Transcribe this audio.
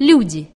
люди.